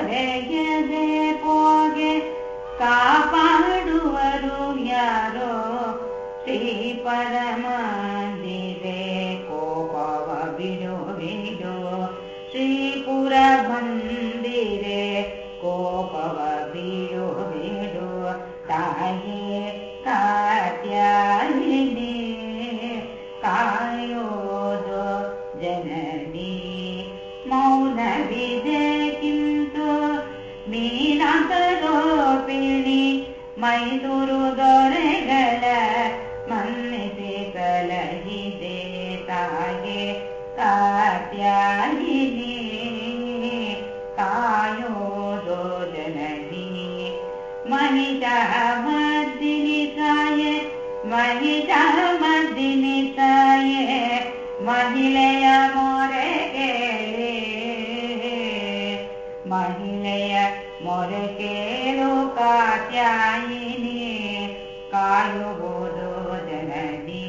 ದೊರೆಯದೆ ಪೋಗೆ ಕಾಪಾಡುವರು ಯಾರೋ ಶ್ರೀ ಪರಮಂದಿರೆ ಕೋಪವ ಬಿಡು ಬಿಡು ಶ್ರೀಪುರ ಬಂದಿರೆ ಕೋಪವ ಬಿಡು ಬಿಡು ತಾಯೇ ಕಾತ್ಯಾಯಿನಿ ಕಾಯೋದು ಜನನಿ ಮೌನವಿದೆ ಮೈದುರುದೊರೆಗಳ ಮನ್ನಿಸಿ ಕಲಹಿದೆ ತಾಗೆ रे ಕಾಯೋದು मन्यलहि देता ಮದ್ದಿನಿ ತಾಯೆ काय ಮದ್ದಿನಿ ತಾಯೆ ಮಹಿಳೆಯ ಮೊರೆ ಕೇಳಿ. महिलय मोरे कायुदो जनदि